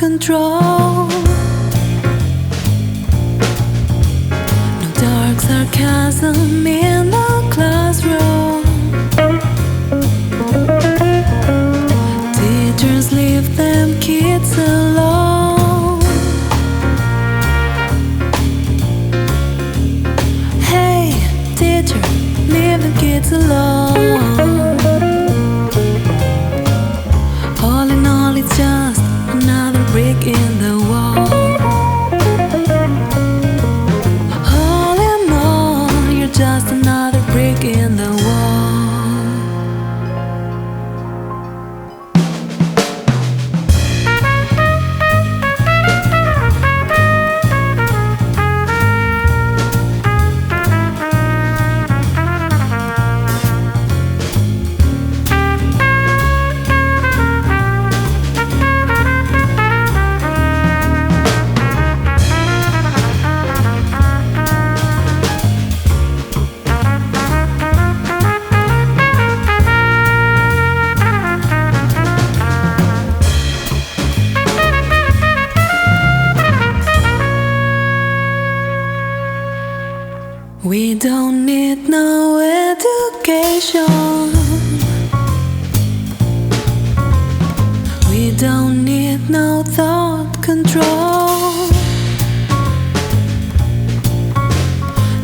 control. No dark sarcasm in the classroom. Teachers leave them kids alone. Hey, teacher, leave the kids alone. In the We don't need no education. We don't need no thought control.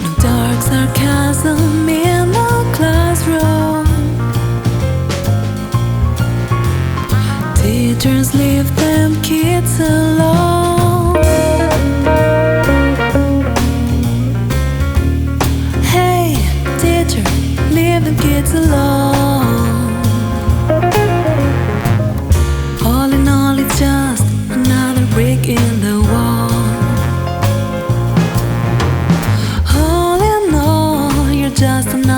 No dark sarcasm in the classroom. Teachers leave them kids alone. future, leave them kids alone. All in all, it's just another brick in the wall. All in all, you're just another.